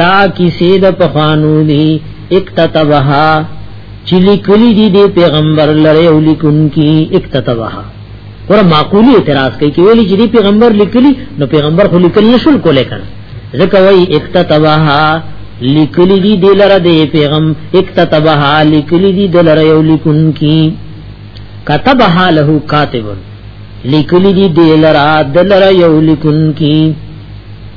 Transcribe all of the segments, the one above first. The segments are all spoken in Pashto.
دا کیسې د پخوانو دي اکتتبها چې لیکلي دي د پیغمبر لره او لیکونکي اکتتبها ور معقولی اعتراض کوي چې ویلي چې پیغمبر لیکلي نو پیغمبر خو لیکل نشول کولای کنه ځکه وایي اکتتبها لیکلی دی دلر دی پیغم اکتتبها لیکلی دی دلر یو لیکن کی کتبها له کاتب لیکلی دی دلر دلر یو لیکن کی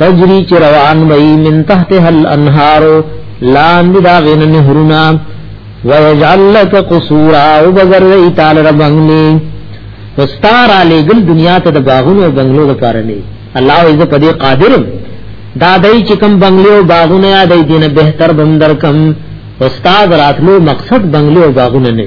تجری چې روان وي من تحتها الانهار لاندې دا غین نهرونه ويجعل لك قصورا وبغروي تعالی ربنګلي واستار علی گل دنیا ته د باغونو او بنگلو لپاره نه الله عز په دې قادر دا دای چې کم بنگلو او باغونه یاد دي نه بهتر بندر کم استاد راتلو مقصد بنگلو او باغونه نه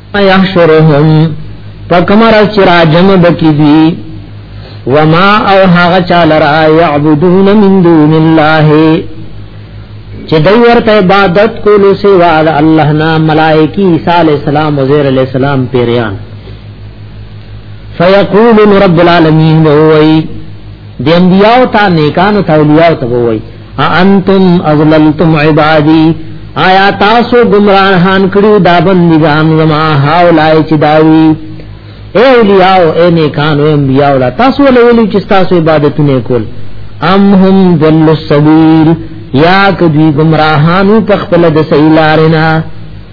یحشرهم پکمر چرا جمع بکی دی وما او هغه چاله را يعبدون من دون الله چې دوی ورته عبادت کولو سوا د الله نه ملائکی عیسی علی السلام او زیر علی السلام پیریان فیقول رب العالمین وای د انبیاء ته نیکانو ته اولیاء ته وای انتم اضللتم عبادی آیا تاسو گمراهان کړو دا بندگان زما هاولای چې داوی اے اولیاء اے نیکان اے انبیاء ولا تاسو ولولي چې تاسو عبادتونه کول ام هم ذل السبیل یا کدی گمراهانو تخپل د سیلارنا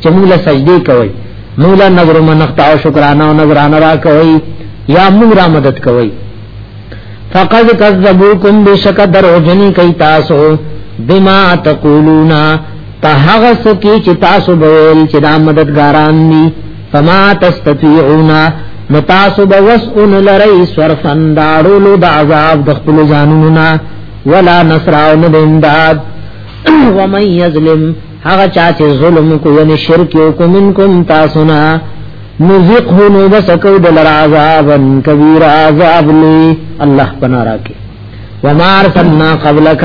چې موږ له سجدي کوي موږ له نظر منخت او شکرانه او نظرانه را کوي یا موږ را مدد کوي فقد کذبوکم بشک دروجنی کوي تاسو بما تقولون په هغه څه کې چې تاسو به ویل چې دا مددګاران دي فما تستطيعون نو تاسو به وسون لری صرفن داړو د عذاب د خپل ځانونو ولا نصر او نه امداد ومن یظلم هغه چا چې ظلم کو یعنی شرک یو کو منکم تاسو نه نذقه نو بسکو دل عذاب کبیر عذاب لی الله پنا راکه وما ارسلنا قبلک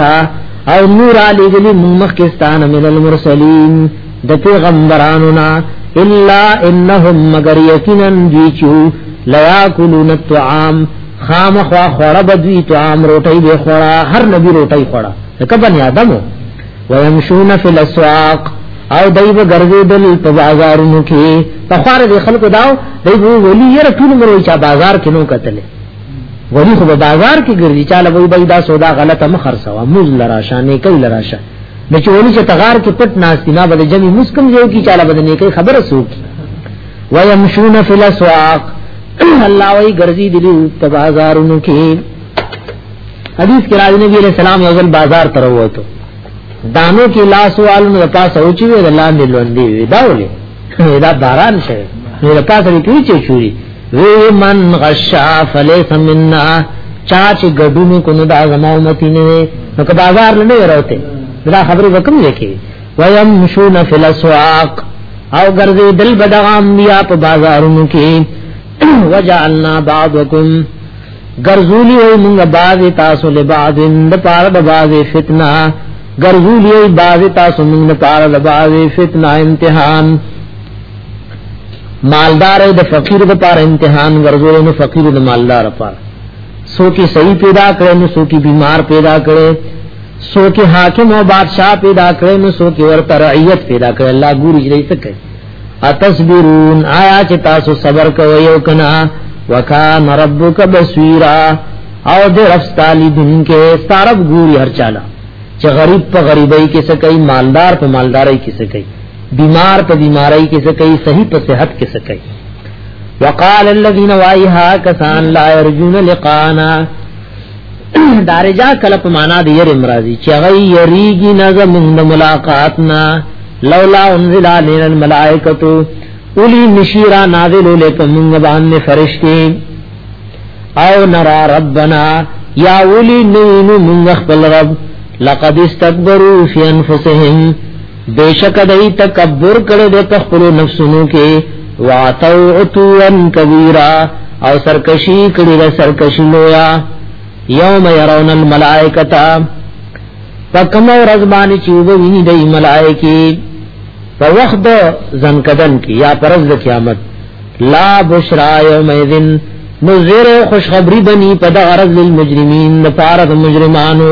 او نور علی گلی مخکستان من المرسلین د پیغمبرانو نا الا انهم مگر یقینا دیچو لیاکلون الطعام خامخوا خورا بدوی طعام روټی به خورا هر نبی روټی خورا کبن آدمو ويمشون فی الاسواق او دای به ګرځیدل په بازارونو کې په خور د خلکو داو دای به ولی یره ټول مر وی چا بازار کې نو کتل ولی خو په بازار کې ګرځي چا لوي بای دا سودا غلطه مخر سوا موز لرا شانې کوي لرا شا د چولی چې تغار کې پټ ناشتي نه بده جمی مسکم یو کی چا لبد نه کوي خبره سو کی ويمشون فی الاسواق الله وی ګرځي دلی په بازارونو کې حدیث کې راځي نبی رسول الله یو ځل بازار تر ووتو دانو کې لاس والو نه پاس او چې وی لاندې لوندې وی دا ولې دا باران شه نو دا پاس لري کې چې چوری وی من غشا فلیس منا چا چې ګډونو کو نو دا زما امتی نه نو که بازار نه وروته دا خبره وکم لیکي ویم مشون فی الاسواق او ګرځي دل بدغام بیا په بازارونو کې وجعلنا بعضکم ګرځولی وي موږ باز تاسو له باز د پار د باز فتنه ګرځولی وي باز تاسو موږ د پار د باز فتنه امتحان مالدار د فقیر د پار امتحان ګرځولی نو فقیر د مالدار پار سو کی صحیح پیدا کړي نو سو کی بیمار پیدا کړي سو کی حاکم او بادشاہ پیدا کړي نو سو کی ورته رعیت پیدا کړي الله ګوري دې څه کوي اتصبرون آیا چې تاسو صبر کوئ او کنا وکان ربک بصیرا او دې رستالی دن کې ستارب ګوري هر چاله چې غریب په غریبۍ کې څه کوي مالدار په مالدارۍ کې څه کوي بیمار په بیماری کې څه کوي صحیح په صحت کې څه کوي وقال الذين وايها كسان لا يرجون لقانا دارجا کله په معنا دی ير امراضي چې هغه يريږي نه زمونږ د ملاقات نه لولا انزل علينا الملائکه اولی نشیرا نازل لکم منگ باندې فرشتي او نرا ربنا یا اولی نینو منگ خپل رب لقد استكبروا في انفسهم بیشک دای تکبر کړه د خپل نفسونو کې واتو اتوان کبیرا او سرکشی کړي د سرکشی لویا یوم يرون الملائکتا فکم اور ازبان چوب ویني د ملائکی په وخت د زنکدن کې یا پرز د قیامت لا بشرا یوم اذن نذر خوشخبری بنی په د غرض للمجرمین لپاره د مجرمانو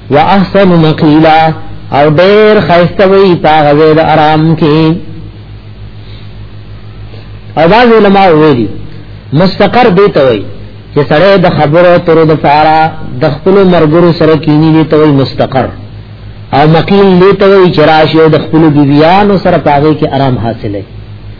واحسن مقیلا او ډیر خیسته وی پاغه زید آرام کې او باز علماء ویلي مستقر دی ته وی چې سره د خبرو تر د فارا د خپل مرګرو سره کینی دی ته وی مستقر او مقیل دی ته وی چې راشي د خپل بیبیانو سره پاغه کې آرام حاصله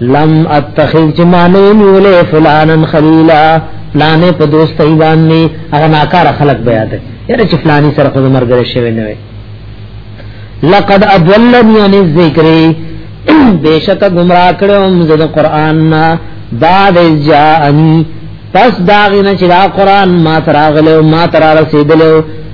لم اتخذ جمانه نیولې فلانن خلیلا فلانه په دوستۍ باندې هغه ناکار خلق بیا ده یره چې فلانی سره خود مرګره شوی نه وي لقد اضلني عن الذکر بیشک گمراه کړم زه د قران نه بعد جاءني پس داغنه چې دا قران ما تراغلو ما ترا رسیدلو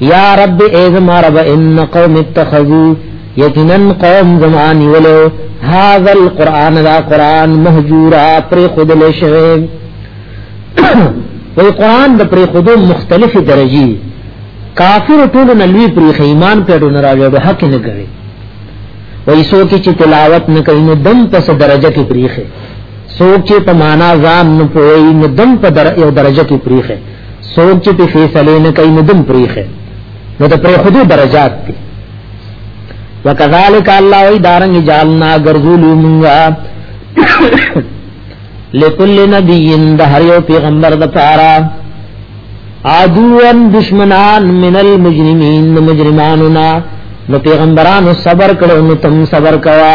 یا رب ایز ما رب ان قوم اتخذو یقینا قوم زمانی ولو هذا القران دا قران مهجورا پر خود له شوی وی قران د پر خود مختلفه درجی کافر ټول نه لوی پر ایمان په ډون راوړو حق نه کوي وی سو کی چې تلاوت نه کوي نو دم پس درجه کې پریخه سوچ په معنا ځان نه پوي نو دم په در یو درجه کې پریخه سوچ چې په فیصله نه کوي نو دم پریخه نو د پر خودو درجات دي وکذالک الله وی دارنګ جالنا غرذلو مونږه لکل نبی د هر یو پیغمبر د پاره عدوان دشمنان من المجرمین مجرماننا نو پیغمبرانو صبر کړو نو تم صبر کوا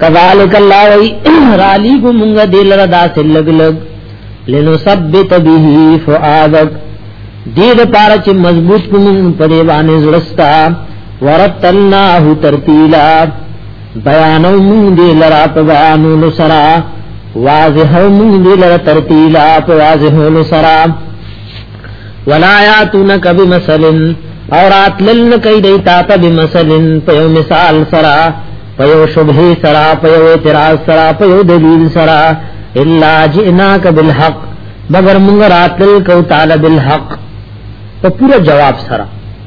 کذالک الله وی رالی کو مونږه دل را داس لګ لګ لنو ثبت به فؤادک دې د پاره چې مضبوط کوم په دی باندې زړستا ورتلناه ترتیلا بیانو مونږ دې لرا په بیانو لسرا واضح مونږ دې لرا ترتیلا په واضح لسرا ولا یاتونک بمثلن اور اتلن کای دی تا ته بمثلن په یو مثال سرا په یو شبه سرا په یو اعتراض سرا په یو دلیل سرا الا جئناک بالحق مگر مونږ راتل کو تعالی بالحق په پورا جواب سره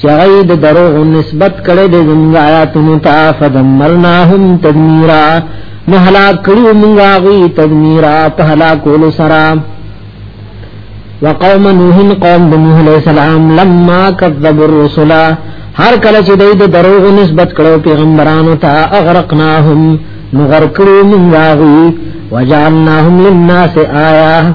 چې هغه د دروغ نسبت کړي د زموږ آیاتونو ته فدمرناهم تدمیرا نو هلاک کړو موږ غوي تدمیرا په هلاکولو سره وقوم نوح قوم نوح علیہ السلام لما كذب الرسل هر کله چې دوی د دروغ نسبت کړو پیغمبرانو ته اغرقناهم نو غرقلو موږ غوي وجعلناهم للناس آیه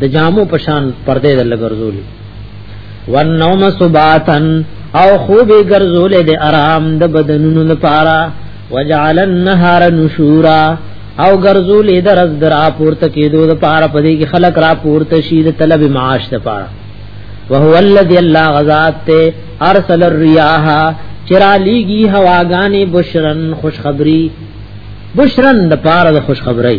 د جامو پشان پردې د لګرزولې والنوم سباتن او خوب ګرزولې د آرام د بدنونو لپاره وجعل النهار نشورا او ګرزولې د رز در اپورته کېدو د پاره پدې کې خلق را پورته شي د طلب معاش د پاره وهو الذي الله غزاد ته ارسل الرياح چرا لګي هواګانې بشرن خوشخبری بشرن د پاره د خوشخبری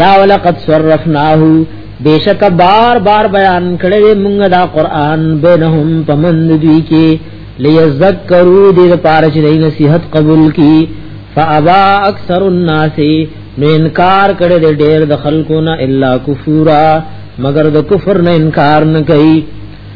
یا ولقد صرفناه بیشک بار بار بیان کړی موږ دا قران بینهم پمند دوی کې لیذکروا دې پاره چې دې نصیحت قبول کی فابا اکثر الناس نو انکار کړي دې ډېر د خلکو نه الا کفورا مگر د کفر نه انکار نه کوي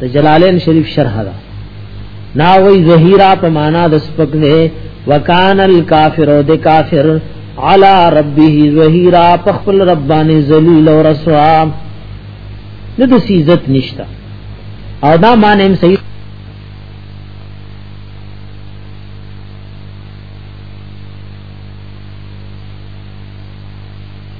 د جلالین شریف شرح دا نا وی ظهیرا په معنا د سپک نه وکان الکافر او د کافر علی ربه ظهیرا په خپل ربانه ذلیل او رسوا نه د عزت نشتا او دا معنی هم صحیح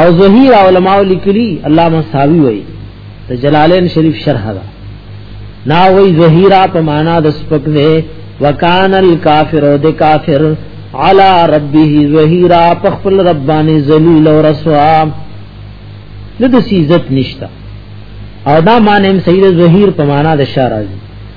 او ظهیر علماء لیکلی علامه ساوی وای د جلالین شریف شرح دا نا وای ظهیرا په معنا د سپک نه وکان الکافر او د کافر علی ربه ظهیرا په خپل ربانی ذلیل او رسوا د دې عزت نشتا او دا معنی هم سید ظهیر په معنا د شارازی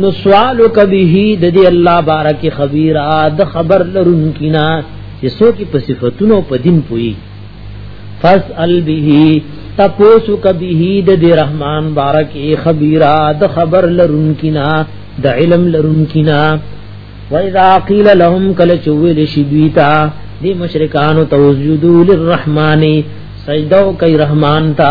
نو سوال کبه د دې الله بارک خبير اد خبر لرون کینا چې سو کې په صفاتونو په دین پوي فسأل به تپوسو کبه د دې رحمان بارک خبير اد خبر لرون کینا د علم لرون کینا واذا قيل لهم کل چويل شبيتا دي مشرکان توجدوا للرحمن سجدو کوي رحمان تا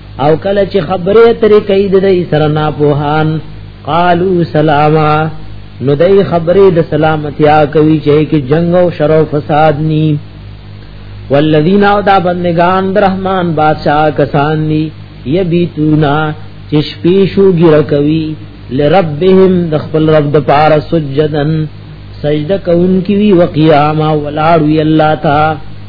او کله چې خبره ترې کوي د دې سره نه پوهان قالو سلاما نو دای خبره د سلامتیا کوي چې کې جنگ او شر او فساد ني والذین او دا بندگان درحمان بادشاہ کسان ني یبیتونا چې شپې شو ګر کوي لربهم د خپل رب د پاره سجدن سجده کوونکی وی وقیاما ولاړ وی الله تعالی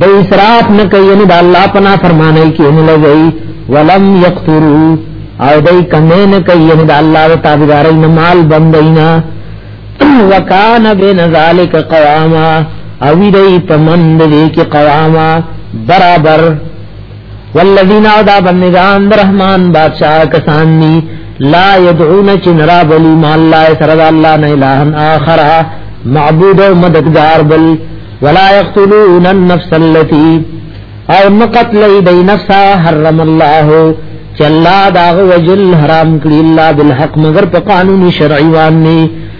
د اسراف نه کوي یعنی د الله پنا فرمانه کې نه لګي ولم یقترو او دای کمه نه کوي یعنی د الله او تابعدار نه مال بندینا وکانه بین ذالک قواما او دای پمند دې کې قواما برابر والذین او دا بندگان در رحمان بادشاہ کسان دی لا یدعون چن را بلی ما اللہ سرد اللہ نا الہن آخر معبود و مددگار بل ولا یقتلون النفس اللتی او نقتل دی نفسا حرم اللہ چلا داغ وجل حرام کری اللہ بالحق مگر پا قانون شرعی وانی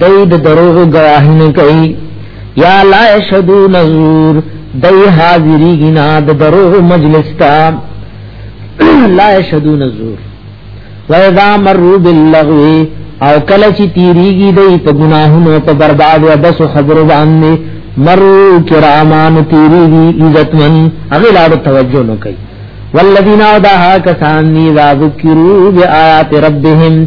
دای د دروغ گواهی نه کوي یا لا شدو نزور دای حاضری گنا د دروغ مجلس تا لا شدو نزور و اذا مروا باللغو او کله چې تیریږي دای په گناهونو په برباد او بس خبرو باندې مرو کرامان تیریږي عزتمن هغه لا توجه نه کوي والذین اودها کسان ذکروا بیاات ربهم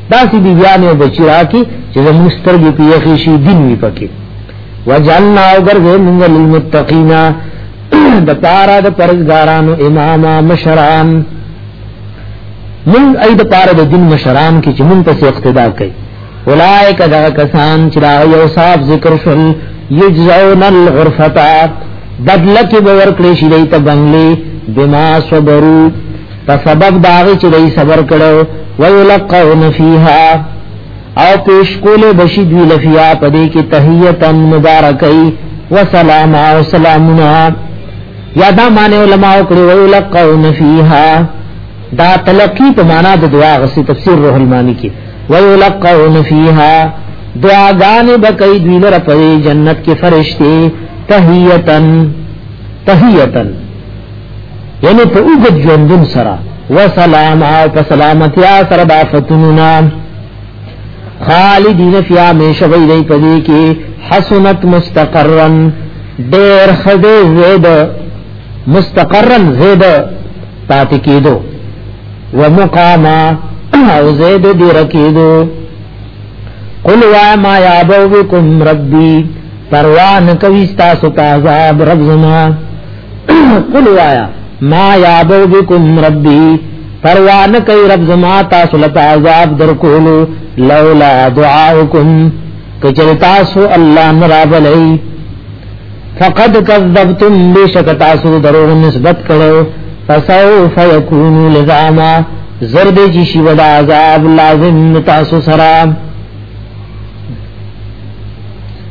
داسې بیبیانې او بچی راکې چې زموږ سترګې په یخې شي دین وي پکې وجعلنا او ګرځې موږ للمتقین د پاره د پرزګارانو اماما مشران من اې د پاره د دین مشران کې چې مون ته اقتدا کوي اولائک دا کسان چې دا یو صاحب ذکر شول یجزون الغرفتا بدلکی بورکلی شیدیتا بنگلی بما صبرو په سبب دا غي چې دوی صبر کړو ويلقون فيها او پیش کول بشي دوی لفیا پدې کې تحیتا مبارکای وسلام او سلامنا یا دا معنی علماء کړو ويلقون فيها دا تلقی په معنا د دعا غسی تفسیر روح المانی کې ويلقون فيها دعاګانې بکې دوی لپاره په جنت کې فرشتي تحیتن تحیتن یعنی په اوږد ژوندون سره وسلام او په سلامتیا سره دا فتنونا خالدین فی همیشه وی دی پدې کې حسنت مستقرا ډېر خدای زید مستقرا زید پاتې کېدو ومقاما او زید دی رکیدو قل وا ما یابو بكم ربی پروان کوي تاسو ته عذاب رب زمان قل وایا ما یابو بكم ربی پروان کوي رب زما تاسو له عذاب درکولو لولا دعاؤکم کچر تاسو الله نرابلئی فقد کذبتم بشک تاسو دروغ نسبت کړو فسوف یکون لزاما زرد جی شی ودا عذاب لازم تاسو سره